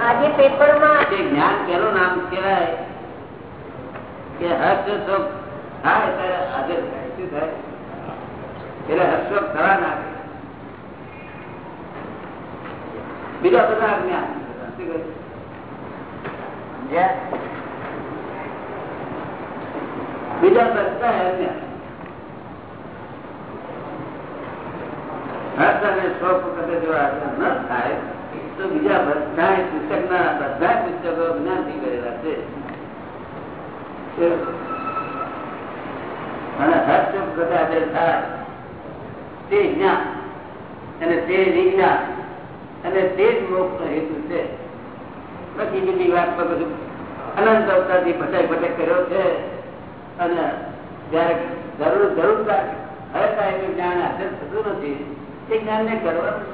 આજે પેપરમાં જ્ઞાન પેલું નામ કહેવાય કે હર્ષ થાય ત્યારે હાજર થાય. શું થાય? એટલે હર્ષોક થવા ના બીજા બધા જ્ઞાન. બીજા બધા અજ્ઞાન હર્ષ અને શોક વખતે જો ન થાય, તો બીજા બધા પુસ્તકના, બધા પુસ્તકો જ્ઞાનથી કરેલા છે. અને હર્ષ વખતે હાજર થાય તે જ્ઞાન, અને તે વિજ્ઞાન, અને તે જ મોક્ષ હેતુ છે. પછી બીજી વાત પર બધું અનંત અવતારથી ભટક ભટક કર્યો છે. અને જયારે જરૂર જરૂર હવે કાંઈ જ્ઞાન હાજર થતું નથી. એ જ્ઞાન ને કરવાનું?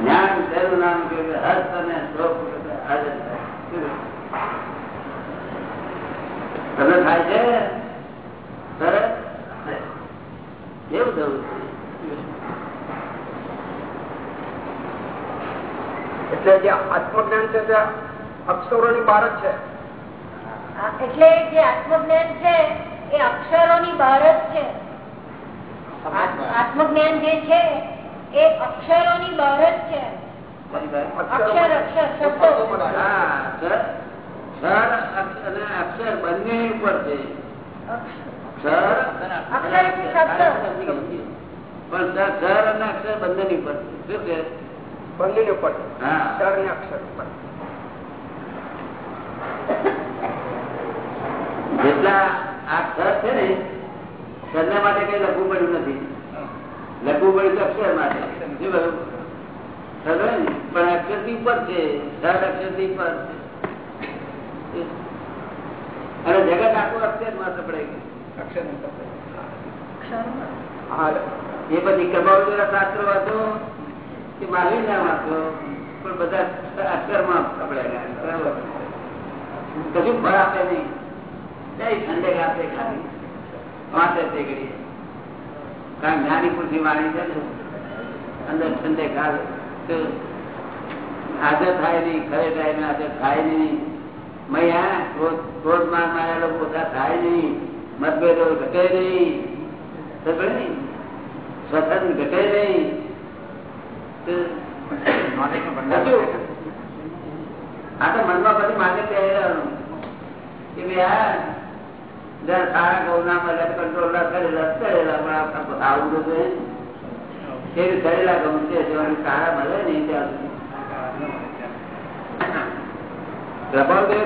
જ્ઞાન તેનું નામ કહ્યું કે હર્ષ અને શ્લોક? તમે થાય છે? સરસ. એવું થયું? એટલે જે આત્મજ્ઞાન છે તે અક્ષરોની બહાર જ છે. એટલે જે આત્મજ્ઞાન છે એ અક્ષરોની બહાર જ છે. આત્મજ્ઞાન જે છે એ અક્ષરોની બહાર જ છે. અક્ષર અક્ષર શબ્દો. અને અક્ષર બંને ઉપર છે. સર અક્ષર શબ્દ. પણ સર સર અને અક્ષર બંને ની ઉપર છે. શું છે બંનેની ઉપર. હા. અક્ષર ને અક્ષર ઉપર. જેટલા આ સર છે ને માટે કઈ લખવું પડ્યું નથી. લખવું પડ્યું તો અક્ષર માટે. શું? પણ અક્ષરથી ઉપર છે સર અક્ષરથી ઉપર છે. અને જગત આખું અક્ષરમાં સપડાઈ ગયું. હા એ પછી કબાવ શાસ્ત્ર વાંચો કે મહાવીર ના વાંચો પણ બધા અક્ષરમાં સપડાય બરાબર? કશું ફળ આપે નહીં. ઠંડક આપે ખાલી વાંચે તે ઘડીએ કારણ જ્ઞાની પુરુષની વાણી છે ને અંદર ઠંડક હાજર થાય નહીં ખરે ટાઈમે હાજર થાય નહીં. મૈયા ક્રોધ ક્રોધ માર મારેલો પોતા થાય નહીં. મતભેદો ઘટે નહીં. સ્વતંત્ર ઘટે નહીં. આ તો મનમાં પછી માને કહેવાનું. કે ભાઈ આ સારા ગૌના મળે કંટ્રોલ કરેલા કરેલા, પણ આપણે આવું તો કરેલા ગમશે જેવાની સારા મળે ને ત્યાં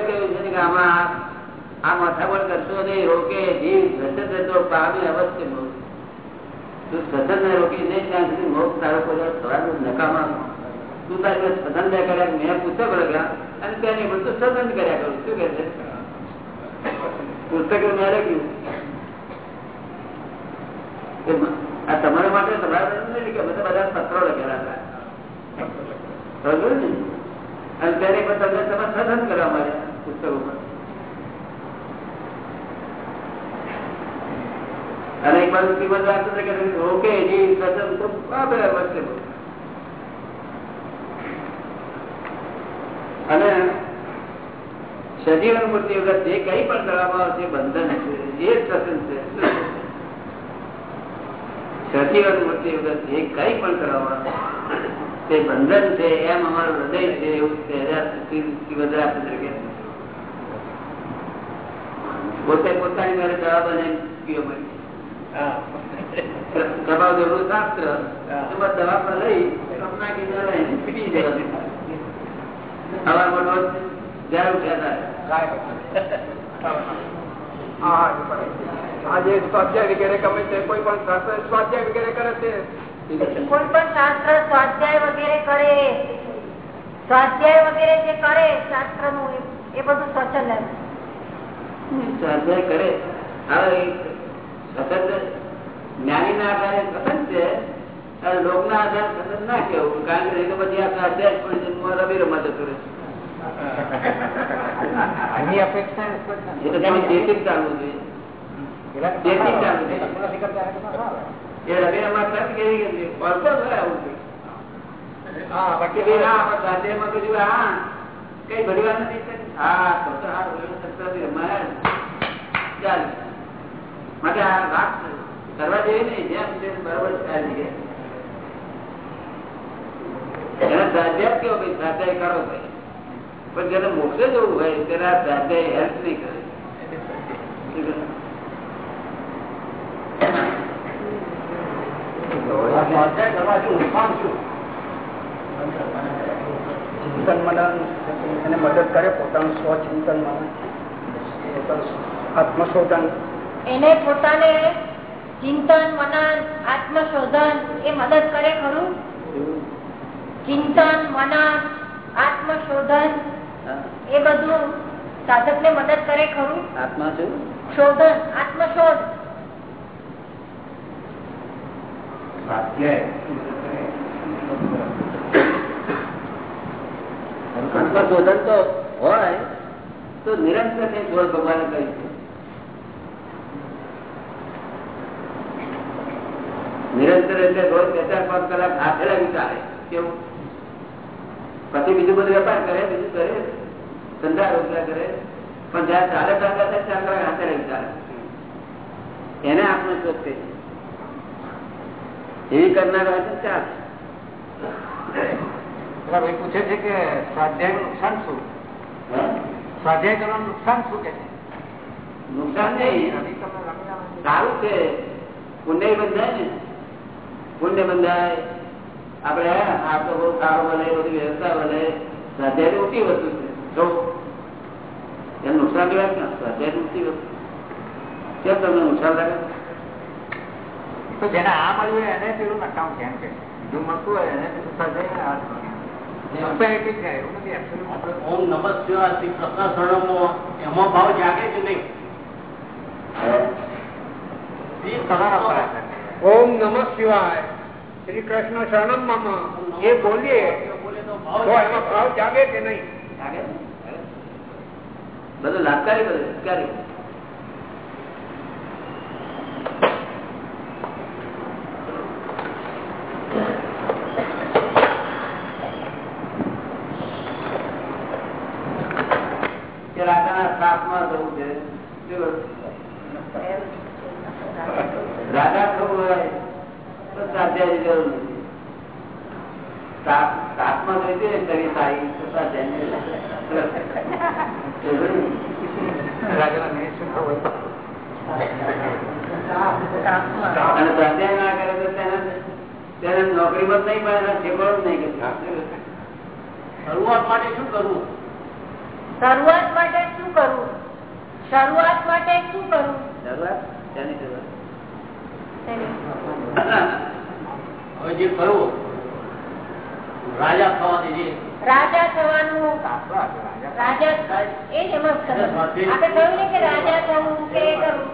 કેવું છે કે આમાં આ- નહીં, રોકે, જીવ સતત તો પામે અવશ્ય તું સતત ને રોકી નહીં, ત્યાં સુધી મોક્ષ તારો કોઈ થવાનું નકામા. તું તારી સદન કર્યા, મેં પુસ્તક લખ્યા અને તેની બધું સદન કર્યા કરું શું કે છે? પુસ્તક મેં લખ્યું. આ તમારા માટે અને એક બાજુ કિંમત રામચંદ્ર કે ઓકે, જી સદન તો બરાબર વચ્ચે અને સજીવન મૂર્તિ વગર જે કઈ પણ કરવામાં આવે છે બંધન છે એ સસન છે. સજીવન મૂર્તિ વગર જે કઈ પણ કરવામાં તે બંધન છે. એમ અમારું હૃદય છે, એવું શ્રીમદ તરીકે પોતે પોતાની બનાવી પીવો મળી દબાવ દેવું શાસ્ત્ર દવા પર લઈ નાખી જવાય પીટી જવાનું હવા મોટો ઉઠ્યા આજે સ્વાધ્યાય વગેરે ગમે તે કોઈ પણ શાસ્ત્ર સ્વાધ્યાય વગેરે કરે છે? કોઈ પણ શાસ્ત્ર સ્વાધ્યાય વગેરે કરે. સ્વાધ્યાય વગેરે જે કરે શાસ્ત્રનું એ બધું સ્વચ્છંદ સ્વાધ્યાય કરે. હવે સતત જ્ઞાની ના આધારે સ્વતંત્ર છે. અને લોક ના આધારે સ્વતંત્ર ના કેવું કારણ કે એ તો પછી આ સ્વાધ્યાય રવિ રમત જતું રહેશે એની અપેક્ષા એ તો ચાલવું જોઈએ. હા જોયું, કઈ નથી તો. ચાલ. માટે આ વાત કરવા જેવી નહીં, જેમ છે બરાબર ચાલી ગઈ. એને કેવો ભાઈ, સ્વાધ્યાય કરો ભાઈ. પણ જેને મોક્ષે જવું હોય તેના સ્વાધ્યાય હેલ્પ નહીં કરે. ચિંતન મનન એને મદદ કરે પોતાનું સ્વચિંતન મનન આત્મશોધન. એને પોતાને ચિંતન મનન આત્મશોધન એ મદદ કરે ખરું? ચિંતન મનન આત્મશોધન. એ બધું સાધક ને મદદ કરે ખરું? આત્મા શું? શોધન આત્મશોધ. આત્મશોધન તો હોય તો નિરંતર તે શોધ ભગવાને કહ્યું છે. નિરંતર એટલે રોજ બે ચાર પાંચ કલાક હાથે લાગી ચાલે કેવું? પછી બીજું બધું વેપાર કરે બીજું કરે. ધંધા રોજગાર કરે. પણ જયારે ચાલે ચાલતા થાય ત્યાં આગળ હાથે રહી ચાલે. એને આપણે કહે એવી કરનાર હોય તો ચાલે. પૂછે છે કે સ્વાધ્યાય નુકસાન શું? સ્વાધ્યાય કરવાનું નુકસાન શું કે છે? નુકસાન નહીં સારું છે. પુણ્ય બંધાય ને. પુણ્ય બંધાય આપડે આ તો બહુ સારો બને બધી વ્યવસ્થા બને સ્વાધ્યાય ઊંચી વસ્તુ છે. જો એનું નુકસાન લેવાય ને? સ્વાધ્યાય ઊંચી વસ્તુ. કેમ તમને નુકસાન લાગે? તો જેને આ મળ્યું હોય એને પેલું નકામ કેમ કે જો મળતું હોય એને પેલું સ્વાધ્યાય. ઓમ નમઃ શિવાય શ્રી એમાં ભાવ જાગે જ નહીં. ઓમ નમઃ શિવાય. શ્રી કૃષ્ણ શરણમ મમ. એ બોલીએ બોલે તો તો ભાવ એમાં ભાવ જાગે કે નહીં? બધું લાભકારી બધું રાજાના શ્રાપમાં જવું છે શું? રાજા થવું હોય તો સ્વાધ્યાયની જરૂર નથી શ્રાપ- શ્રાપમાં જોઈતી ને કવિ સારી તો સ્વાધ્યાયની જરૂર નથી. રાજાના ન્યાય શું થવું હોય. અને સ્વાધ્યાય ના કરે તો તેને તેને નોકરીમાં નહીં મળે જ નહીં શરૂઆત માટે શું કરવું? શરૂઆત માટે શું કરવું શરૂઆત માટે શું કરવું શરૂઆત? તેની શરૂઆત? હવે જે કરવું રાજા થવાની જે રાજા થવાનું રાજા. એ જ એમાં આપણે કહ્યું ને કે રાજા થવું કે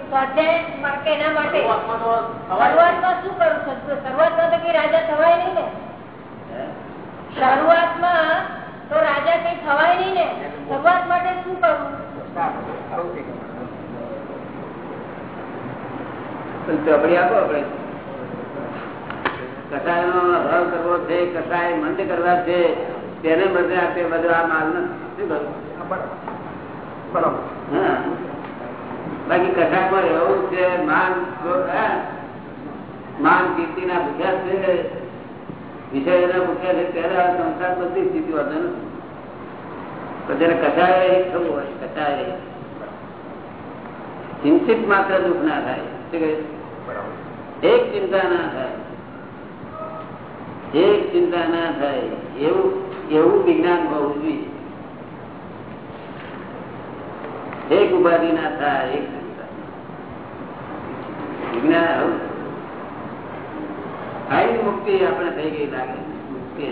સ્વાધ્યાય એના માટે? શરૂઆતમાં તો શું કરવું? શરૂઆતમાં તો કઈ રાજા થવાય નહીં ને? શરૂઆતમાં તો રાજા કઈ થવાય નહીં ને? શરૂઆત માટે શું કરવું. ચોપડી આપો આપણે. કસાયનો હળ કરવો છે કસાય મંદ કરવા છે તેને બદલે આપે બધો આ માલ શું હા, બરાબર. બરાબર. બાકી રહેવું છે માન માન કીર્તિ ના ભૂખ્યા છે વિષયોના ભૂખ્યા છે ત્યારે આ સંસાર બધી સ્થિતિ વધે તો તેને કસાય થવું હોય કસાય. ચિંતિત માત્ર દુઃખ ના થાય. એક ચિંતા ના થાય. એક ચિંતા ના થાય એવું એવું વિજ્ઞાન હોવું જોઈએ એક ઉપાધિ ના થાય એક વિજ્ઞાન આવું મુક્તિ આપણે થઈ ગઈ લાગે. મુક્તિ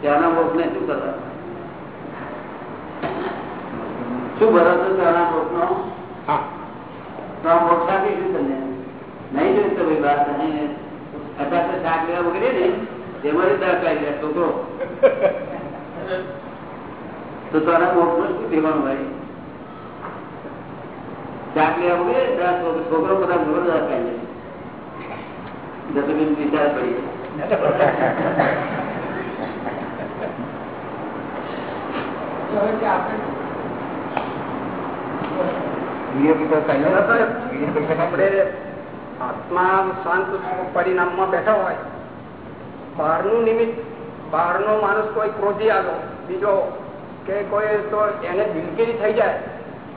ત્યાંના મોક્ષ ને શું કરવા? શું ભરોસો ત્યાંના મોક્ષ નો મોક્ષ આપીશું તમને? નહીં જોયું તો ભાઈ વાત નહીં. અત્યારે શાક લેવા વગેરે ને. તેમાં જ દાળ કાઢી લે છોકરો તો તારા શું ભાઈ? લેવા છોકરો બધા જોરદાર ખાઈ લે જસબીન વિચાર પડી આત્મા શાંત પરિણામમાં બેઠા હોય. બહારનું નિમિત્ત બહારનો માણસ કોઈ ક્રોધી આવ્યો બીજો કે કોઈ તો એને દિલગીરી થઈ જાય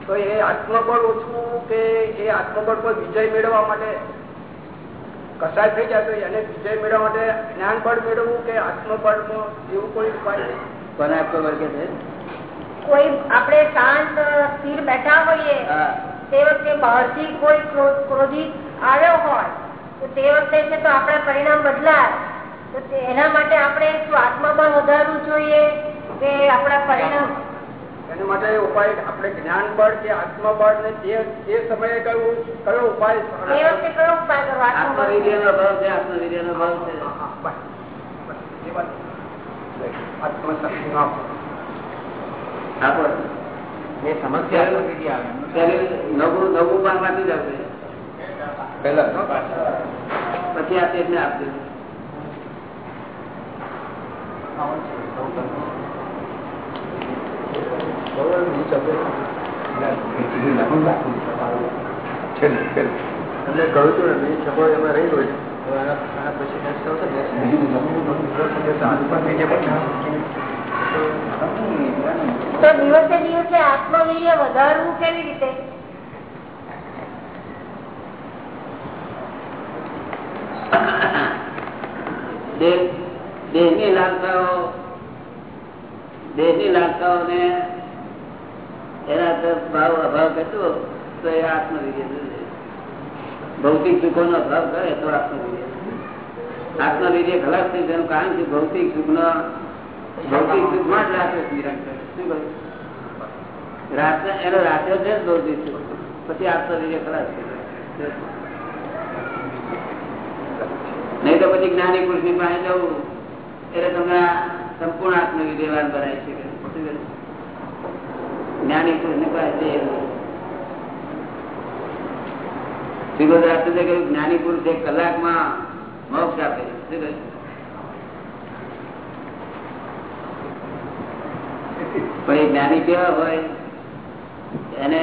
તો એ આત્મબળ ઓછું કે એ આત્મબળ પર વિજય મેળવવા માટે કસાય થઈ જાય તો એને વિજય મેળવવા માટે જ્ઞાન બળ મેળવવું કે આત્મબળ એવું કોઈ ઉપાય છે? કોને કોઈ આપણે શાંત સ્થિર બેઠા હોઈએ તે વખતે બહારથી કોઈ ક્રો- ક્રોધિત આવ્યો હોય તો તે વખતે છે તો આપણા પરિણામ બદલાય. એના માટે આપણે શું આત્મબળ વધારવું જોઈએ કે આપણા પરિણામ? એના માટે ઉપાય આપણે જ્ઞાન બળ કે આત્મબળ ને તે તે સમયે કયું કયો ઉપાય તે વખતે કયો ઉપાય કરવો? ભાવ છે. ભાવ છે એ. એ સમસ્યા નવું નવું પાન વાંચી જશે પહેલા. પછી આ તેજને આપજો એટલે કહું છું ને એ છપો એમાં રહી ગયો. આના આના પછી next આવશે ને બીજું નવું નવું દિવસ આત્મવિધિ તો દિવસે દિવસે આત્મવીર્ય વધારવું કેવી રીતે? દેહ દેહની લાલસાઓ દેહની લાલસાઓને એના તરફ ભાવ, અભાવ કરતો તો એ આત્મવિજય ભૌતિક ભૌતિક સુખોનો અભાવ કરે તો આત્મવિજય આત્મવિજય ખલાસ થઈ તેનું કારણ છે ભૌતિક સુખનો, ભૌતિક સુખમાં જ રાત્રે નિરંતર. શું કહ્યું? રાતે એનો રાત્રે છે જ ભૌતિક સુખ. પછી આત્મવિજય ખલાસ થઈ જાય. નહીં તો પછી જ્ઞાની પુરુષની પાસે જવું. એટલે તમને સંપૂર્ણ આત્મવિદ્યવાન બનાવી શકે જ્ઞાની પુરુષ પાસે. કહ્યું, જ્ઞાની પુરુષ એક કલાકમાં મોક્ષ આપે પણ એ જ્ઞાની કેવા હોય એને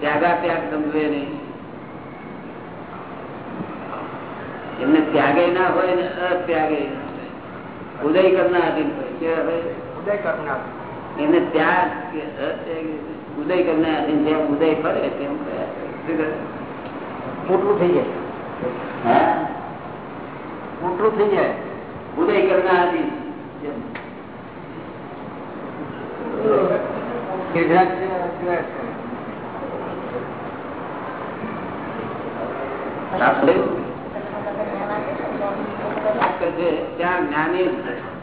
ત્યાગા ત્યાગ સમજવે નહીં એમને ત્યાગે ના હોય ને અત્યાગે ના. ઉદય કરના અધીન હોય કેવા હોય ઉદય કરનાર એને ત્યાગ કે અત્યાગ ઉદય કરના અધીન જેમ ઉદય ફરે તેમ ફર્યા કરે. શું કરે? મોટું થઈ જાય હા? મોટું થઈ જાય ઉદય કરના અધીન જેમ. સિદ્ધાર્થ સિવાય આપણે કરશે ત્યાં જ્ઞાની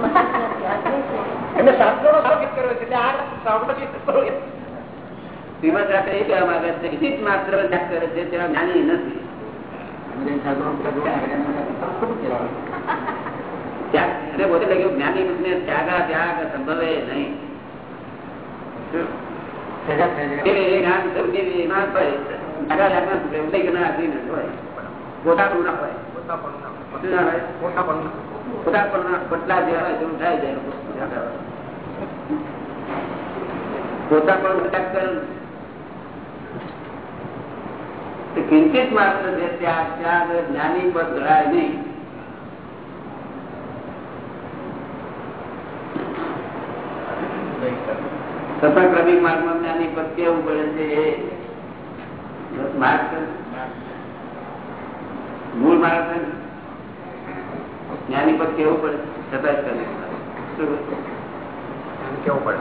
ત્યાગા ત્યાગ સંભવે નહીં. કિંચિત માત્ર છે ત્યાં ત્યાં જ્ઞાની પર ધરાય નહીં છતાં ક્રમિક માર્ગમાં જ્ઞાની પર કેવું પડે છે એ માર્ગ. મૂળ માર્ગ જ્ઞાની પર કેવું પડે? કહ્યું? એમ કેવું પડે?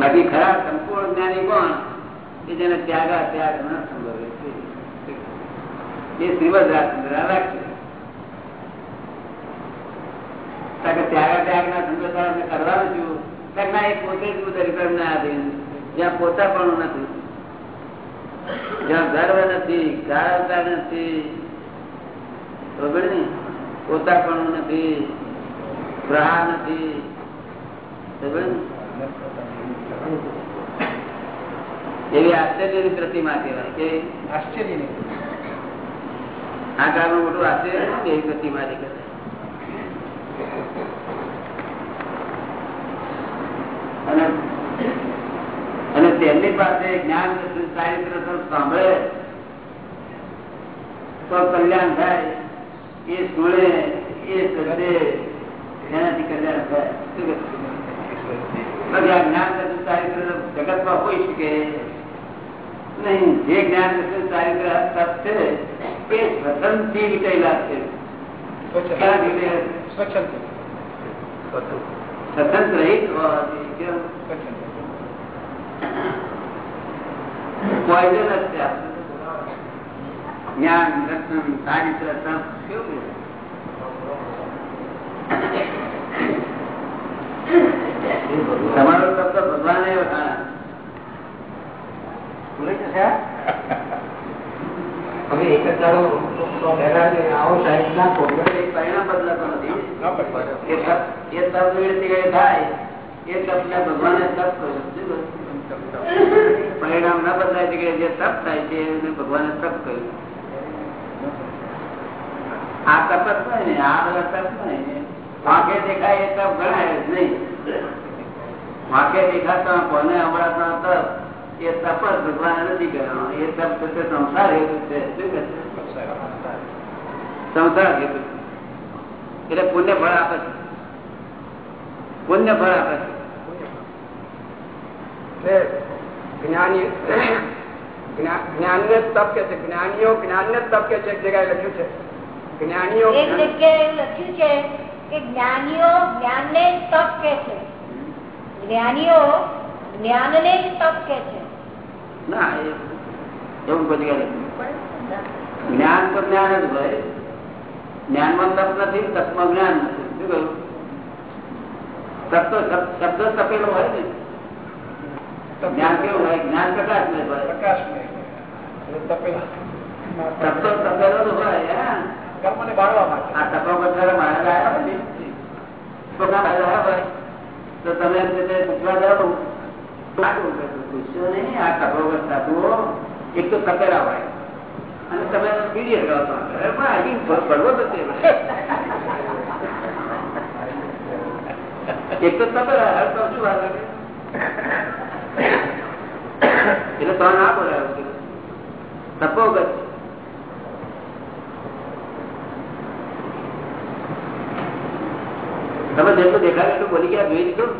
બાકી ખરા સંપૂર્ણ જ્ઞાની કોણ? કે જેને ત્યાગા ત્યાગ ન સંભવે. છે. એ શ્રીમદ રાજચંદ્ર રાખશે કારણ કે ત્યાગા ત્યાગ ના અમે કરવાનું છું કારણ ના એ પોતે જ રિપેર ના આધીન જ્યાં પોતા પણ નથી. જ્યાં ગર્વ નથી ગાળતા નથી. બરોબર ને? પોતાપણું નથી. ગ્રહ નથી. બરોબર એવી આશ્ચર્યની પ્રતિમા કહેવાય કે આશ્ચર્યની. આ કાળમાં મોટું આશ્ચર્ય એવી પ્રતિમા કહેવાય અને અને તેમની પાસે જ્ઞાન ચારિત્ર સાંભળે તો કલ્યાણ થાય. એ સુણે એ શ્રદ્ધે એનાથી કલ્યાણ થાય. જ્ઞાન દર્શન ચારિત્ર જગતમાં હોઈ શકે. નહીં જે જ્ઞાન દર્શન ચારિત્ર છે એ સ્વતંત્રથી વિટેલા છે? સ્વચ્છંદ સ્વતંત્ર રહિત હોવા જોઈએ. કેમ? પોઈઝન જ છે આ. જ્ઞાન દર્શન ચારિત્ર તપ કેવું છે? તમારો તપ તો ભગવાને વખાણા. ભૂલાઈ જશે આ? હવે એક જ દાડો પહેલા જે આવો સાહેબ ના પ્રોગ્રામ એ પરિણામ બદલાતો નથી ના પડે. એ તપ એ તપ નિવૃત્તિ કઈ થાય એ તપને ભગવાને તપ કર્યું શું કહ્યું? પરિણામ ન બદલાય છે કે જે તપ થાય છે એને ભગવાને તપ કર્યું આ તપ જ નહીં ને, આ બધા તપ નહીં વાંકે દેખાય એ તપ ગણાય જ નહીં. વાંકે દેખાતા કોને હમણાં તપ, એ તપ જ ભગવાને નથી કર્યો. એ તપ છે સંસાર હેતુ છે. શું કહે સંસાર હેતુ એટલે પુણ્ય ફળ આપે છે. પુણ્ય ફળ આપે છે. જ્ઞાની જ્ઞાન ને તપ કે છે જ્ઞાનીઓ જ્ઞાન ને તપ કે છે એક જગ્યાએ લખ્યું છે જ્ઞાનીઓ એક જગ્યાએ એવું લખ્યું છે કે જ્ઞાનીઓ જ્ઞાનને જ તપ કે છે જ્ઞાનીઓ જ્ઞાનને જ તપ કે છે ના એ- એવું કોઈ જગ્યાએ નથી. જ્ઞાન તો જ્ઞાન જ હોય જ્ઞાનમાં તપ નથી તપમાં જ્ઞાન નથી શું કહ્યું તપ તો શબ- શબ્દ તપેલો હોય ને જ્ઞાન કેવું હોય? જ્ઞાન હોય. પ્રકાશમય અને તપેલા. તો હોય હા. કર્મને બાળવા માટે. આ તપો પથ્થર મારા લાયા હોય ને તો હોય તો તમે પૂછવા જાઓ પૂછશો નહીં? આ તપો સાધુઓ એક તો તપેલા હોય. અને તમે પીડીએ આજી ભરવો તો એક તો તપેલા તો શું વાત એટલે તો ના બોલાય તપો ગત તમે જેટલું દેખાય એટલું બોલી ગયા જોઈ લીધું?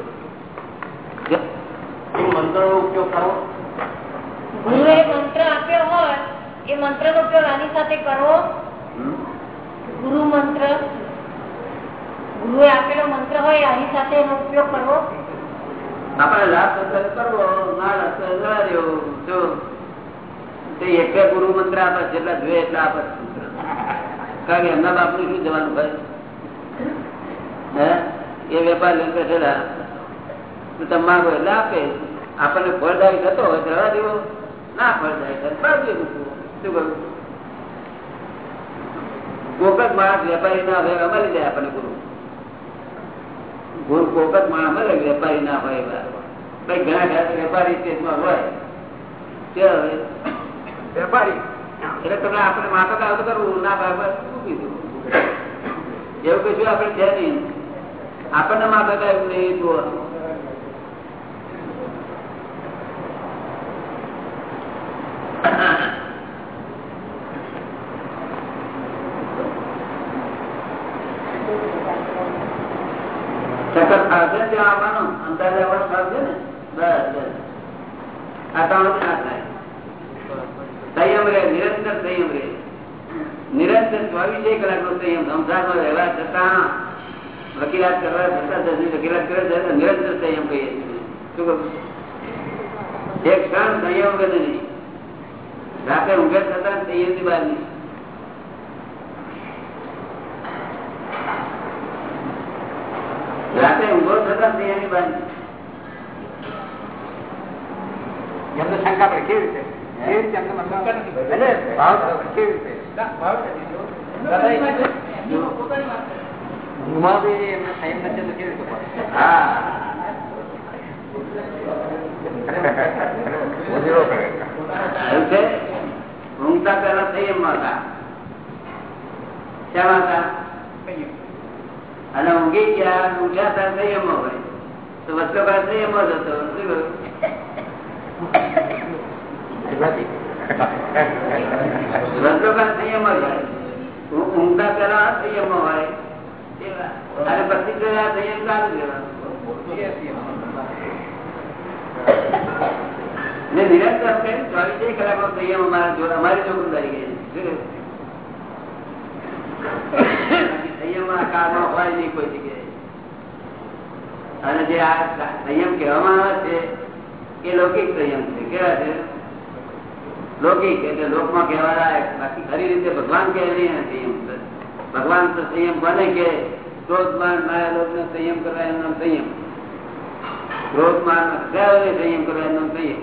મંત્ર નો ઉપયોગ કરવો ગુરુએ મંત્ર આપ્યો હોય એ મંત્ર નો ઉપયોગ આની સાથે કરવો ગુરુ મંત્ર. ગુરુએ આપેલો મંત્ર હોય આની સાથે એનો ઉપયોગ કરવો? આપણે લાભ કરવો ના રહેવો. જો એક ગુરુ મંત્ર આપે, જેટલા જોઈએ એટલા આપે કારણ કે એમના બાપુ શું જવાનું ભાઈ? એ વેપાર લઈને બેઠેલા. તમે માંગો એટલે આપે. આપણને ફળદાયી થતો હોય જવા દેવો. ના ફળદાયી થતો શું કરું કોક જ માણસ વેપારી ના હોય અમારી જાય આપણને ગુરુ. ગુરુ કોક જ માણસ હોય, વેપારી ના હોય ભાઈ, ઘણા ઘણા વેપારી સ્ટેજમાં હોય. હવે? વેપારી? એટલે તમે આપણે માતા આવતું કરવું. ના, બરાબર શું કીધું? એવું કશું આપણે છે નહીં. આપણને માતા આવ્યું નહીં, જુઓ ચક્કર ખાશે ત્યાં આવવાનું અંદાજે આવવાનું ખાશે ને બસ બસ આ ત્રણ ના થાય સંયમ રહે નિરંતર સંયમ રહે નિરંતર ચોવીસે કલાક નો સંયમ સંસારમાં રહેવા છતાં વકીલાત કરવા છતાં કરે છે નિરંતર સંયમ કહીએ છીએ. શું કહું એક ક્ષણ સંયમ વધે નહીં. રાતે ઊંઘે છતાં સંયમની બહાર નહીં. રાતે ઊંઘો થતા સંયમની બહાર એમને શંકા પડે. કેવી રીતે? કેવી રીતે એમને મતલબ એટલે ભાવ કેવી રીતે? ભાવ નથી. દાદા, ઊંઘમાં બી એમને સંયમ નથી અને ઊંઘી ગયા, ઊંઘ્યા હતા સંયમમાં હોય. તો વચ્ચે પાસે સંયમ જ હતો. શું કહ્યું? સંયમમાં જ હોય. ઊંઘતા પેલા સંયમમાં હોય. અને પ્રતિક્રિયા સંયમ ચાલુ ને નિરંતર ચોવીસે કલાકનો સંયમ અમારા અમારી જોગદારી ગઈ અને જે આ સંયમ કહેવામાં આવે છે, એ લૌકિક સંયમ છે. કેવા છે? લૌકિક એટલે લોકમાં કહેવા લાયક બાકી ખરી રીતે ભગવાન કહે નહીં સંયમ ભગવાન તો સંયમ બને કે ક્રોધમાન માયા લોકનો સંયમ કરવા એનું નામ સંયમ. ક્રોધમાન અત્યારે સંયમ કરવા એનું નામ સંયમ.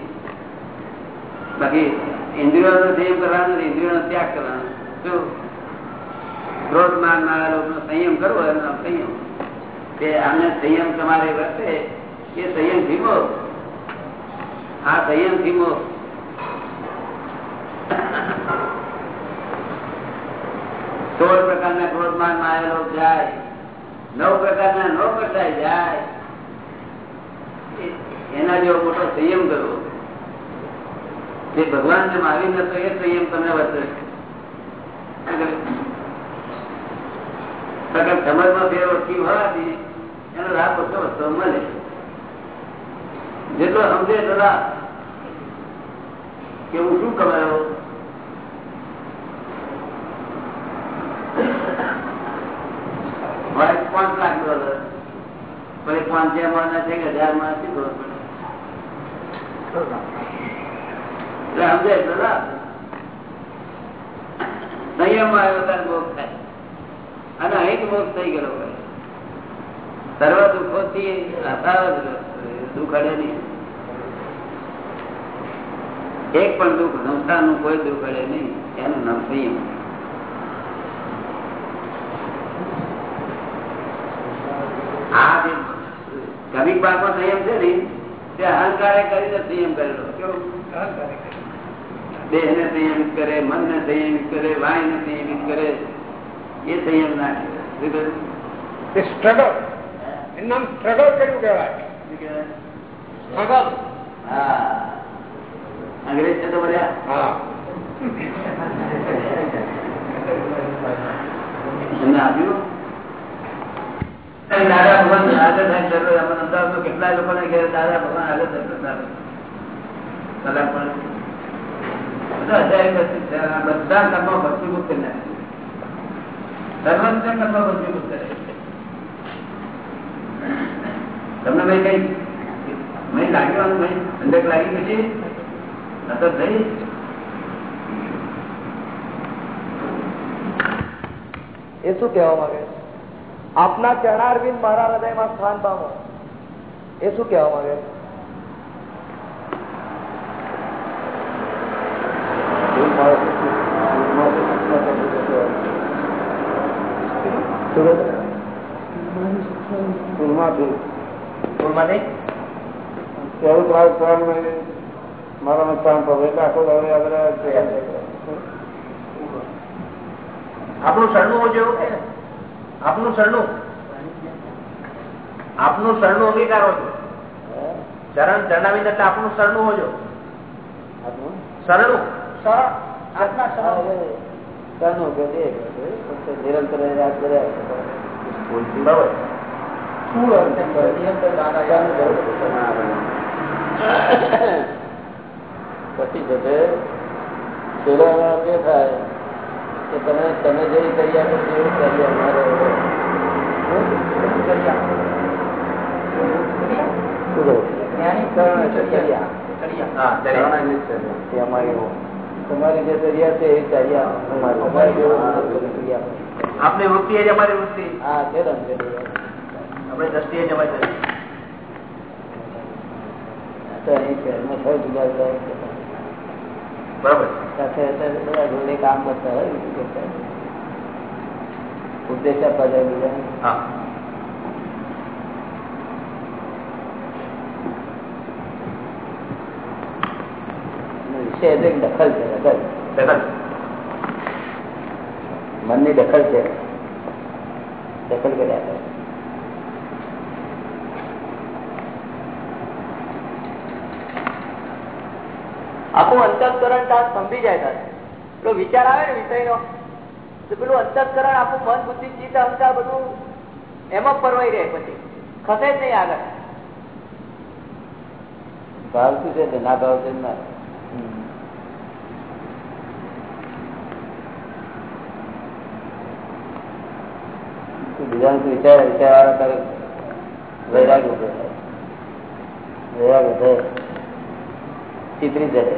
બાકી ઇન્દ્રિયો નો સંયમ કરવાનો નથી ઇન્દ્રિયો નો ત્યાગ કરવાનો. શું? ક્રોધ માન મારા લોકોનો સંયમ કરવો એનો નામ સંયમ. કે આમને સંયમ તમારે વર્તે એ સંયમ ધીમો. આ સંયમ ધીમો. સોળ પ્રકારના ક્રોધમાન માયેલો જાય. નવ પ્રકારના ન કરતા જાય. એના જેવો મોટો સંયમ કરવો. જે ભગવાન ને મારી નતો એ સંયમ તમને વર્તે સમજમાં ફેર ઓછી હોવાથી એનો લાભ ઓછો વસ્તુ મળે. જેટલો સમજે એટલો લાભ. કે હું શું કમાયો? અને અહીં જ મોક્ષ થઈ ગયેલો સર્વ દુઃખો થી દુઃખ અડે નહીં. એક પણ દુઃખ સંસ્થાનું કોઈ દુઃખ અડે નહીં. એનું નામ સંયમ આ જે કવિક ભાગમાં સંયમ છે ને તે અહંકારે કરીને સંયમ કરેલો. દેહ ને સંયમિત કરે મન ને સંયમિત કરે વાણી ને સંયમિત કરે એ સંયમ ના કરે સ્ટ્રગલ એનું નામ સ્ટ્રગલ કર્યું કહેવાય. સ્ટ્રગલ હા. અંગ્રેજ છે તો બધા હા આપ્યું? દાદા ભગવાન આગળ થાય, જરૂર અમને અમદાવાદમાં કેટલાય લોકોને ઘેર દાદા ભગવાન આગળ થાય કલાક પણ. બધા અજાયબ વસ્તુ છે. આ બધા કર્મો ભસ્મીભૂત કરી નાખે. સર્વસ્વ કર્મો ભસ્મીભૂત કરે તમને ભાઈ કઈ મેં લાગ્યું ભાઈ? ઠંડક લાગી પછી? અસર થઈ? એ શું કહેવા માંગે છે? આપના ચરણારવિંદ મારા હૃદયમાં સ્થાન પામો. એ શું કહેવા માંગે મારા સ્થાન પર એટલે આખો દાડો યાદ રહે છે. આપણું સરનું હોજો કે સરનું આપનું સરનું અંગીકારો છો. ચરણ ચરણાવી એટલે આપનું સરનું હોજો. આપનું? સરનું નિરંતર યાદ કર્યા. પછી જશે પેલો થાય. કે તમે તમે જે કર્યા છો તેવું કરી અમારે. તમારી જે દરિયા છે એ દરિયા જેવું. આપની વૃત્તિ જ અમારી વૃત્તિ. હા છે આપણે તે દ્રષ્ટિ એ જ અમારી તો અહીં શહેરમાં છ જુદા જુદા. બરાબર સાથે સાથે બધા જોડે કામ કરતા હોય બીજું કરતા હોય. ઉપદેશ આપવા જાય બીજા હા વિષય એટલે એક દખલ છે દખલ દખલ. મનની દખલ છે દખલ કર્યા કરે. આખું અંતસ્કરણ તાર સમજી જાય તારે. પેલો વિચાર આવે ને વિષયનો, તો પેલું અંતસ્કરણ આખું મન, બુદ્ધિ, ચિત્ત, અહંકાર બધું એમાં પરવાઈ રહે પછી. ખસે જ નહીં આગળ. ભાવતું છે ના ભાવ છે ના. બીજા વિચાર વિચાર કરે વૈરાગ ઊભો થાય. વૈરાગ ઉભે ચિતરી જશે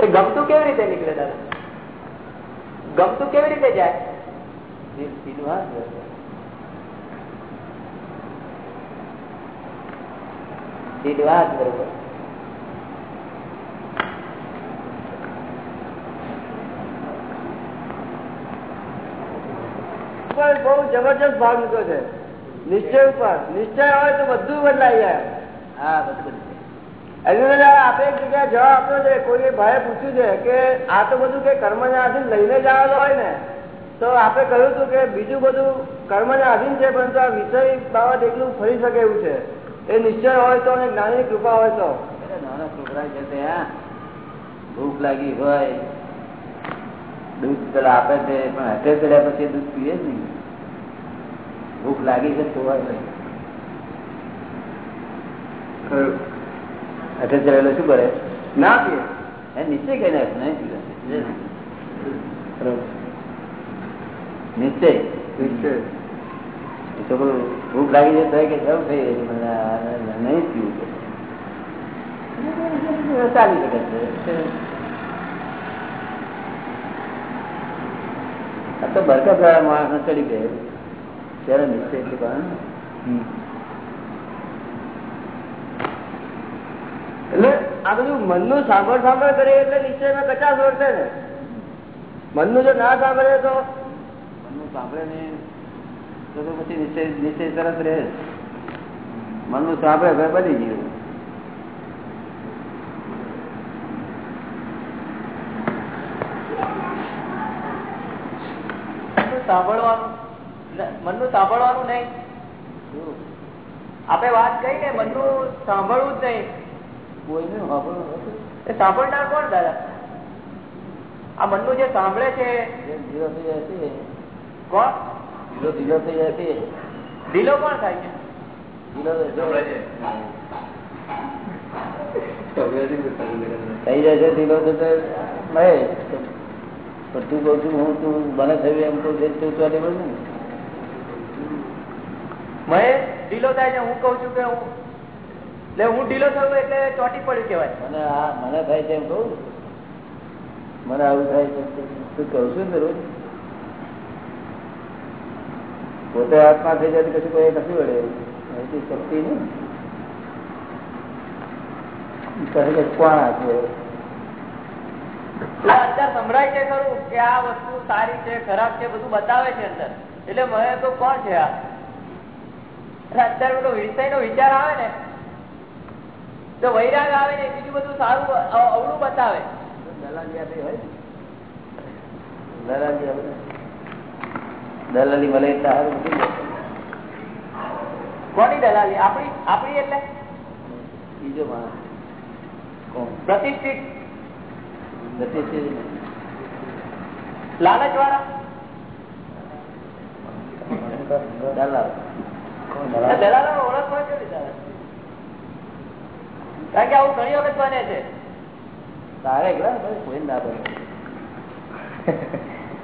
એ ગમતું કેવી રીતે નીકળે દાદા? ગમતું કેવી રીતે જાય? બહુ જબરજસ્ત ભાગ મૂક્યો છે. નિશ્ચય ઉપર. નિશ્ચય હોય તો બધું બદલાઈ જાય. હા બધું આપણે એક જગ્યાએ જવાબ આપ્યો છે કોઈ ભાઈ પૂછ્યું છે કે આ તો બધું કે કર્મને આધીન લઈને જ આવેલો હોય ને તો આપણે કહ્યું હતું કે બીજું બધું કર્મને આધીન છે પરંતુ આ વિષય બાબત એટલું ફરી શકે એવું છે. એ નિશ્ચય હોય તો અને જ્ઞાનની કૃપા હોય તો. નાના છોકરા છે તે હા. ભૂખ લાગી હોય દૂધ પેલા આપે છે પણ હાથે પેલા પછી દૂધ પીએ જ નહીં. ભૂખ લાગી છે તો ચડેલો શું કરે? ના પીએ. એ નિશ્ચય કઈ નાખ નહીં નિશ્ચય. એ છોકરો ભૂખ લાગી જાય તો કે કેવું થઈ નહીં પીવું ચાલી શકે છે આ તો બરકત વાળા માણસ ચડી ગયે. ત્યારે નિશ્ચય એટલું એટલે આ બધું મનનું સાંભળ સાંભળ કરે એટલે નિશ્ચયમાં કચાશ વર્તે ને. મનનું જો ના સાંભળે તો? મનનું સાંભળે ને તો તો પછી નિશ્ચય નિશ્ચય તરત રહે. મનનું સાંભળે હવે બની ગયું. સાંભળવાનું. મનનું સાંભળવાનું નહીં. આપણે વાત કહી ને મનનું સાંભળવું જ નહીં. કોઈનું સાંભળવું સાંભળનાર કોણ દાદા? આ મનનું જે સાંભળે છે જે થઈ જાય છે કોણ? ધીરો ધીરો થઈ જાય છે ઢીલો કોણ થાય છે? થઈ જાય છે. ઢીલો તો તો મળે પણ તું કહું છું હું તું મને થયું એમ કહું છું તું ને. મહેશ ઢીલો થાય છે હું કઉ છું કે હું એટલે હું ઢીલો થયું એટલે ચોટી પડ્યું કહેવાય. મને આ મને થાય છે એમ કહું મને આવું થાય છે તું કહું છું. ને રોજ પોતે આત્મા થઈ જાય કશું કોઈ નથી વળે. એથી શક્તિ નહીં. કોણ સંભળાય છે ખરું કે આ વસ્તુ સારી છે ખરાબ છે બધું બતાવે છે અંદર. એટલે મને તો કોણ છે આ? અત્યારે બધો વિષય નો વિચાર આવે ને તો વૈરાગ આવે ને બીજું બધું સારું અવળું બતાવે. દલાલી મળે કોની દલાલી? આપણી આપણી એટલે? બીજો માણસ. પ્રતિષ્ઠિત. પ્રતિષ્ઠિત. લાલચ વાળા દલાલો. ઓળખ હોય છે કારણ કે આવું ઘણી વખત બને છે. તારે કોઈ ના બને.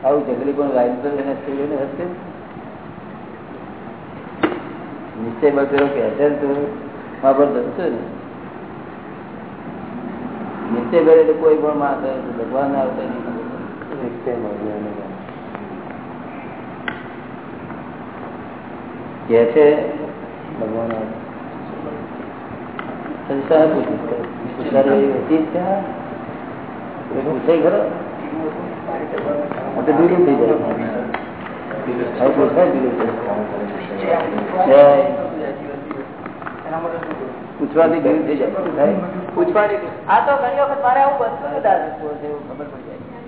આવું જંગલી પણ વાયુ તો નિશ્ચય બચેલો કે છે ને તું માં પર ધરશે ને. નિશ્ચય કરે તો કોઈ પણ માણસ તો ભગવાન આવતા નહીં નિશ્ચય કે છે ભગવાન આવે સંસાર પૂછ્યું પૂછનારી એવી હતી જ છે એ પૂછે ખરો આ તો જુદું થઈ જાય હવે પૂછાય જુદું છે પૂછવાથી જુદું થઈ જાય શું થાય પૂછવાની આ તો ઘણી વખત મારે આવું બનતું હતું દાદા ખબર પડી જાય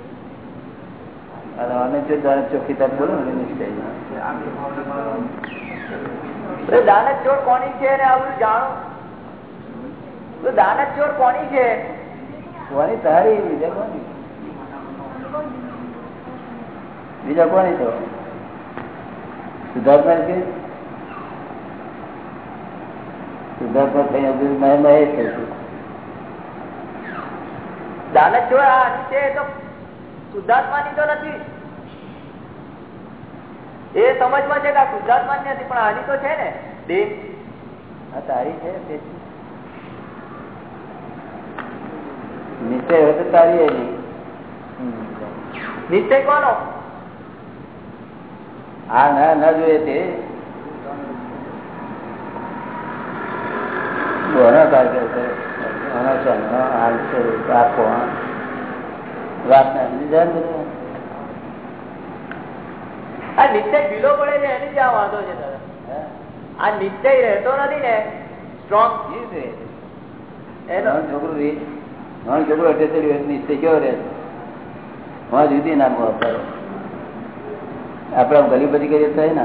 અને આને જો જાણે ચોખ્ખી તક બોલો ને નિશ્ચય તો દાનત ચોર કોની છે ને આ બધું જાણો દાનત ચોર કોની છે? કોની તારી બીજા કોની? બીજા કોની તો? સિદ્ધાર્થમાં કે સુધાર્થમાં થઈ હજુ મેં મેં થઈશું દાનત ચોર આ છે તો શુદ્ધાત્માની તો નથી. એ સમજમાં છે કે આ શુદ્ધાત્માની નથી, પણ આની તો છે ને, બે આ તારી છે નિશ્ચય હોય તો તારી એની. નિશ્ચય કોનો? હા ના, ન જોઈએ તે. રાત ના આ નિશ્ચય ઢીલો પડે છે એની જ આ વાંધો છે દાદા? આ નિશ્ચય રહેતો નથી ને સ્ટ્રોંગ છોકરો રે નાનો છોકરો અટે ચડ્યો એટલે નિશ્ચય કેવો રહે છે? જુદી નામ વાપરો. આપડે આમ ગલી બધી કરીએ તો ને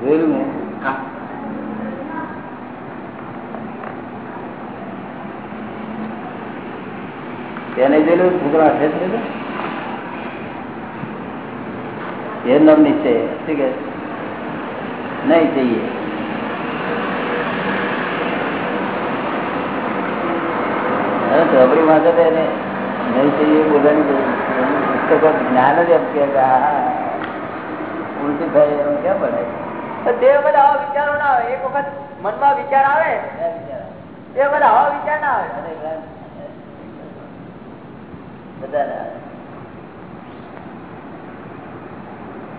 જોયેલું ને? તેને જોયેલું છોકરા અઠે ચડ્યો એ નામ નિશ્ચય ઠીક છે નહીં चाहिए અરે ચોપડી વાંચે તો એને નહીં चाहिए બોલવાની જરૂર નથી. એનું પુસ્તકો જ્ઞાન જ એમ કે આ ઉલટી થાય એમ ક્યાં પડાય તો તે વખત આવા વિચારો ના આવે એક વખત મનમાં વિચાર આવે તે વખત આવા વિચાર ના આવે બધાને આવે.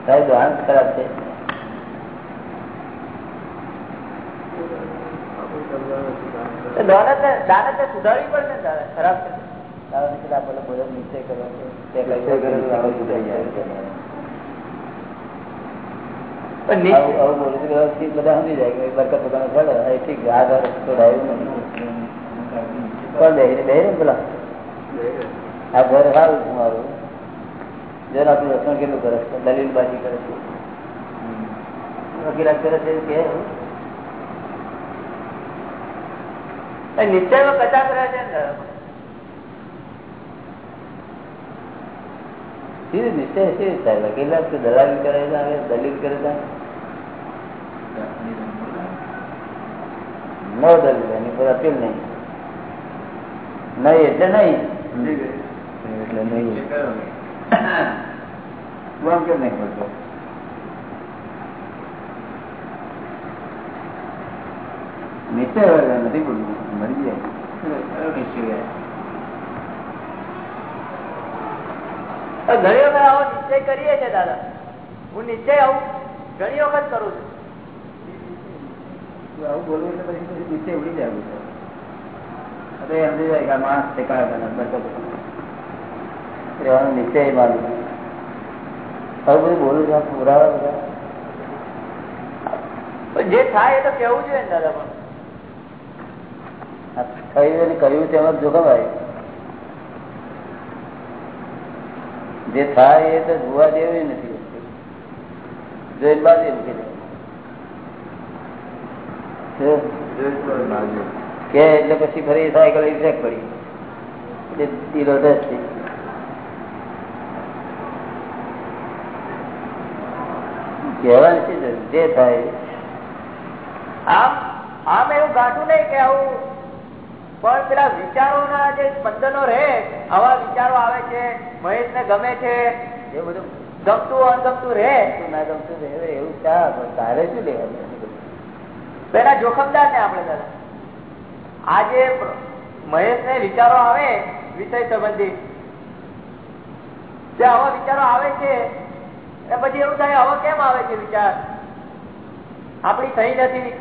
સાહેબ હાથ ખરાબ છે. તો દાનત દાનત સુધારવી પડશે ને દાદા ખરાબ છે. કારણ કે આપણે બધો નિશ્ચય કર્યો છે. તે નિશ્ચય કર્યો આપણે સુધારી જાય પણ નિશ્ચય- આવું આવું બોલું છું કે વ્યવસ્થિત બધા સમજી જાય કે બરકત પોતાનો ફળ એ ઠીક છે. આ ઘર તો રહ્યું નથી. કોણ બેહી બેહી ને પેલા? આ ઘર સારું છે મારું. જરા આપણું રક્ષણ કેટલું કરે છે દલીલબાજી કરે છે વકીલાત કરે છે કે એ નિશ્ચયમાં કચાશ રહે છે ને દાદા સીધું નિશ્ચય છે સાહેબ વકીલાત કે દલાલી કરે છે હવે દલીલ કરે છે નો દલીલ એની પર અપીલ નહીં નહીં એટલે નહીં એટલે નહીં તું આમ કેમ નહીં બોલતો? નિશ્ચય નથી બોલવું. મરી જાય. નિશ્ચય ઘણી વખત આવો નિશ્ચય કરીએ છીએ દાદા. હું નિશ્ચય આવું ઘણી વખત કરું છું. તું આવું બોલવું એટલે પછી નિશ્ચય નીચે ઉડી જાય તો સમજી જાય કે માણસ કરે, બરકત. રહેવાનું નિશ્ચય મારું હવે બધું બોલું છું આ પુરાવા બધા પણ જે થાય એ તો કેવું જોઈએ ને દાદા પણ આ થયું અને કહ્યું તેમાં જોખમ આવ્યું જે થાય એ તો જોવા જેવું નથી વસ્તુ. જોઈને બાજુ મૂકી દેવું. કે એટલે પછી ફરી સાયકલ ઇફેક્ટ પડી એટલે ઢીલો દસથી જે થાય. આમ આમ એવું ગાંઠું નહીં કે આવું. પણ પેલા વિચારોના જે સ્પંદનો રહે, આવા વિચારો આવે છે મહેશ ને ગમે છે, એ બધું જોખમદાર ને આપણે દાદા આ મહેશ ને વિચારો આવે વિષય સંબંધિત જે આવા વિચારો આવે છે પછી એવું થાય હવે કેમ આવે છે વિચાર આપણી થઈ નથી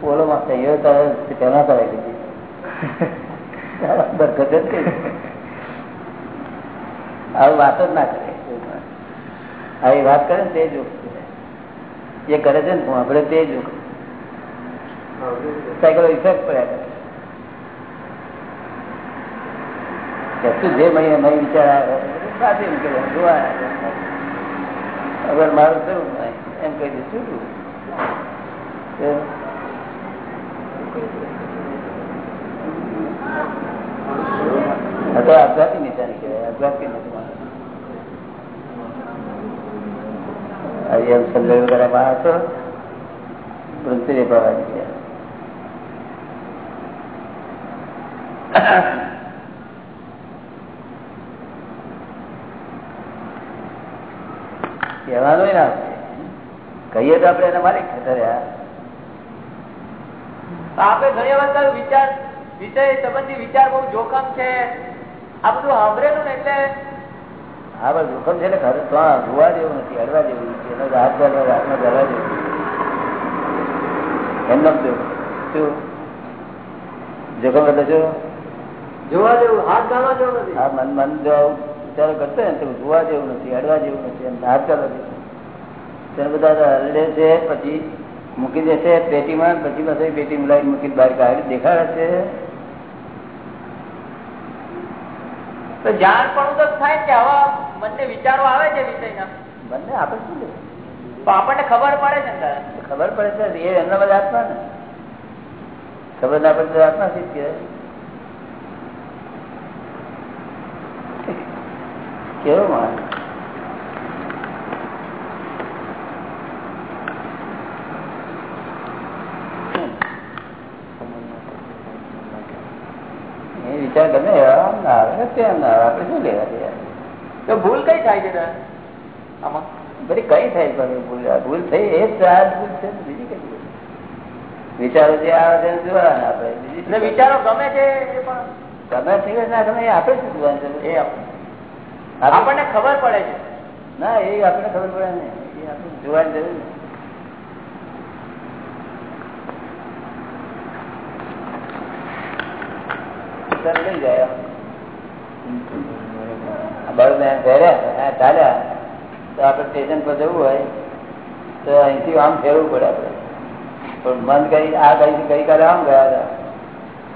બોલો માં જ વાતો જ ના કરે આવી વાત કરે ને તે જો જે કરે છે ને આપણે તે જો સાયકલો ઇફેક્ટ પડ્યા કરે શું જે મહિને મહી વિચાર આવે જોવા અગર મારું થયું એમ કહી દઈશું તો અજ્ઞાતી નિશાની કહેવાય અજ્ઞાતી નથી એમ સંજય વગેરે માણસો પૃથ્વી પાવાની કહેવાનું ના કહીએ તો આપડે એના માલિક થતા આપણે ઘણી વખત વિચાર વિષય સંબંધી વિચાર બહુ જોખમ છે. આ બધું સાંભળેલું ને એટલે હા બસ જોખમ છે ને ખરે? તો જોવા જેવું નથી અડવા જેવું નથી. એનો હાથ ચાલવા હાથમાં કરવા જેવું એમનો શું? જોખમ એટલે શું? જોવા જેવું હાથ ગાવા જેવું નથી. હા મન મન જો વિચારો કરતો ને તો જોવા જેવું નથી અડવા જેવું નથી એમ હાથ નથી. ત્યારે બધા હરડે છે પછી મૂકી દેશે પેટીમાં પછી પાસે પેટી મિલાવી મૂકી બહાર કાઢી દેખાડે છે. તો જાણ પણ તો થાય કે આવા બંને વિચારો આવે છે વિષયના. બંને આપણે શું તો આપણને ખબર પડે છે ખબર પડે છે એ એમના બધા આત્મા ને. ખબર ના પડે આત્મા થી જ કહેવાય? કેવો માણસ એ વિચાર ગમે આમ ના આવે તેમ ના આવે આપણે શું લેવા દે તો ભૂલ કઈ થાય છે આમાં? બધી કઈ થાય પણ ભૂલ? ભૂલ થઈ એ જ આ ભૂલ છે બીજી કઈ ભૂલ? વિચારો જે આવે છે જોવાના આપણે. વિચારો ગમે છે એ પણ? ગમે છે ના ગમે એ આપણે શું જોવાનું છે. એ આપણે. આપણને ખબર પડે છે. ના એ આપણને ખબર પડે ને. એ આપણે જોવાની જરૂર ને તરત લઈ જાય બળદ ને હા, ચાલ્યા. તો આપણે સ્ટેશન પર જવું હોય તો અહીંથી આમ ફેરવું પડે આપણે. પણ મન કઈ આ ગઈ ગઈકાલે આમ ગયા હતા.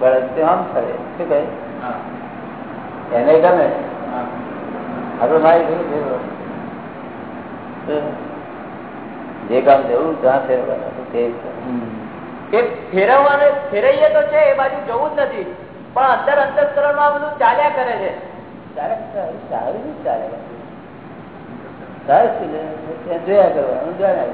બળદ આમ ફરે. શું કહે? એને ગમે. મારી શું જે કામ જવું ત્યાં ફેરવાના તે કે ફેરવવાને ફેરવીએ તો છે એ બાજુ જવું જ નથી. પણ અંદર અંતસ્કરણમાં બધું ચાલ્યા કરે છે. ચાલે સારું ચાલે સારું છે જોયા કરવાનું જોયા.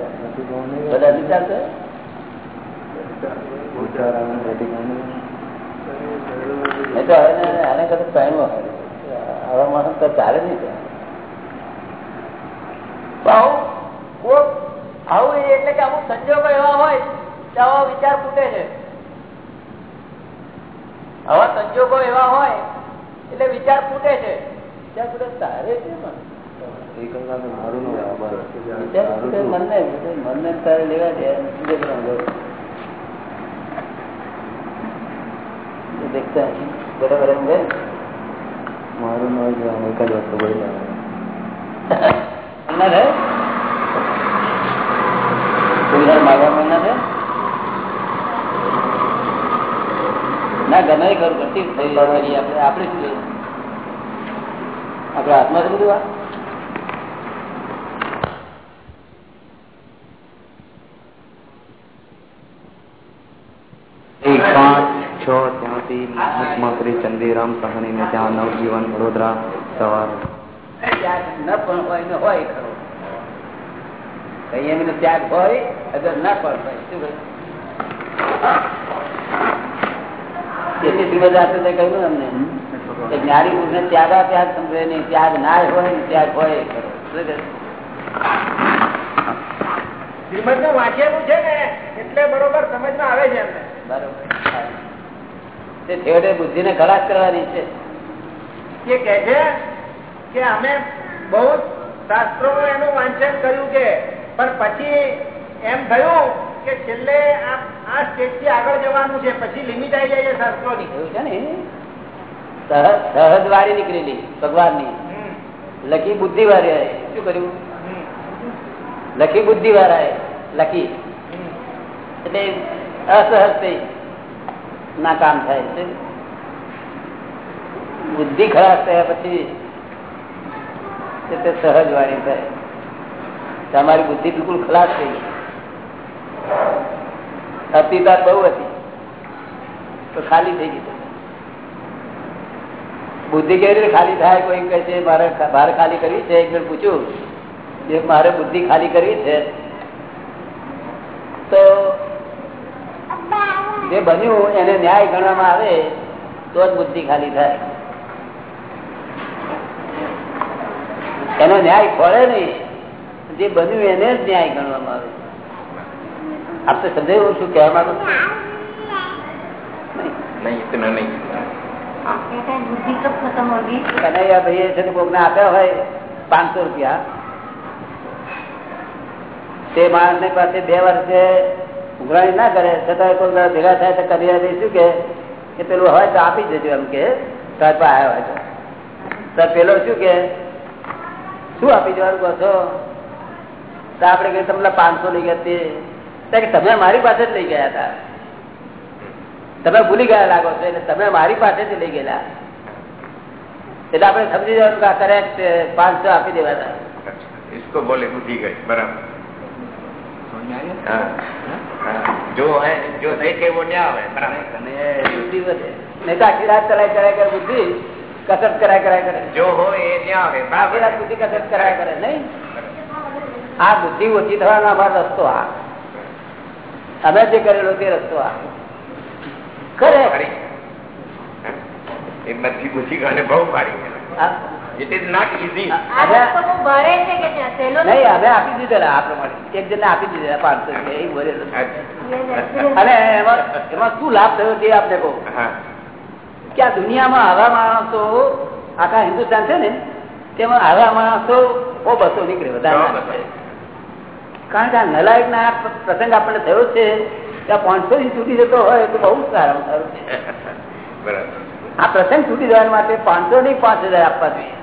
બધા હવે ને આને પહેણું હોય. આવા માણસ તો ચાલે નહીં આવું એટલે કે અમુક સંજોગો એવા હોય કે આવા વિચાર ફૂટે છે. આવા સંજોગો એવા હોય એટલે વિચાર ફૂટે છે. વિચાર ફૂટે તારે છે મારું નામ એક જ વસ્તુ બોલી ના થાય? કોઈ માગવામાં ના થાય? ના ગમે ખરું કરતી થઈ જવાની આપણે આપણે શું આપણા હાથમાં છે બધું આ? ત્યાંથી ચંદીરામ સહની ને ત્યાં નવજીવન વડોદરા સવાર. ન પણ હોય ને હોય કઈ ત્યાગ હોય અગર ના પણ હોય. શું કેટલી શ્રીમદ આચાર્ય કહ્યું અમને? કે જ્ઞાની પુરુષને ત્યાગા ત્યાગ સમજે નહીં. ત્યાગ ના હોય ને ત્યાગ હોય. શ્રીમદનું વાંચેલું છે ને એટલે બરોબર સમજમાં આવે છે એમને. બરોબર. તે છેવટે બુદ્ધિ ને ખલાસ કરવાની છે. કે છે કે અમે બહુ શાસ્ત્રો એનું વાંચન કર્યું કે પણ પછી એમ થયું કે છેલ્લે આ સ્ટેજથી આગળ જવાનું છે. પછી લિમિટ આવી જાય છે એવું છે ને? સહજ વાળી નીકળેલી ભગવાનની લખી બુદ્ધિ વાળી શું કર્યું? લખી બુદ્ધિ વાળા લખી એટલે અસહજ થઈ ના કામ થાય છે બુદ્ધિ ખરાબ થયા પછી સહજ વાળી થાય. તમારી બુદ્ધિ બિલકુલ ખલાસ થઈ ગઈ. અતિતા બહુ હતી. તો ખાલી થઈ ગઈ બુદ્ધિ કેવી રીતે ખાલી થાય? કોઈ કહે છે, મારે બહાર ખાલી કરવી છે. એક પૂછ્યું કે મારે બુદ્ધિ ખાલી કરવી છે? તો જે બન્યું, એને ન્યાય ગણવામાં આવે, તો જ બુદ્ધિ ખાલી થાય. એનો ન્યાય ખોળે નહીં. જે બન્યું એને જ ન્યાય ગણવામાં આવે આપ તો સમજાયું શું કહેવા માંગુ કનૈયા છે આપ્યા હોય પાંચસો રૂપિયા. તે માણસની પાસે બે વર્ષે ઉઘરાણી ના કરે છતાં કોઈ ભેગા થાય તો કનૈયા ભાઈ શું કે કે પેલું હોય તો આપી દેજો એમ કે સાહેબ આવ્યા હોય તો. તો પેલો શું કે શું આપી દેવાનું કહો છો? તો આપણે કહીએ તમને પાંચસો લઈ ગયા તે તો કે તમે મારી પાસે જ લઈ ગયા હતા તમે ભૂલી ગયા લાગો છો એટલે તમે મારી પાસેથી લઈ ગયેલા એટલે આપણે સમજી જવાનું કે કરેક્ટ પાંચસો આપી દેવાના इसको बोले बुद्धि गई बराबर हाँ, हाँ, जो है जो देखे वो न्याय है बराबर બુદ્ધિ વધે નહીં તો આખી રાત કરાય કરાય કરે બુદ્ધિ કસરત કરાય કરાય કરે जो हो ये न्याय है આખી बराबर રાત બુદ્ધિ કસરત કરાય કરે નહીં આ બુદ્ધિ ઓછી થવાનો અમારો રસ્તો આ. અમે જે કરેલો તે રસ્તો આ. કરે. એ બધી બુદ્ધિ ગાને બહુ દુનિયામાં આવા માણસો આખા હિન્દુસ્તાન છે ને તેમાં આવા માણસો ઓ બસો નીકળે વધારે. કારણ કે આ નલાયક ના પ્રસંગ આપણને થયો છે ત્યાં પાંચસો થી છૂટી જતો હોય તો બહુ સારામાં સારું છે. બરાબર. આ પ્રસંગ છૂટી જવા માટે પાંચસો નહીં પાંચ હજાર આપવા જોઈએ.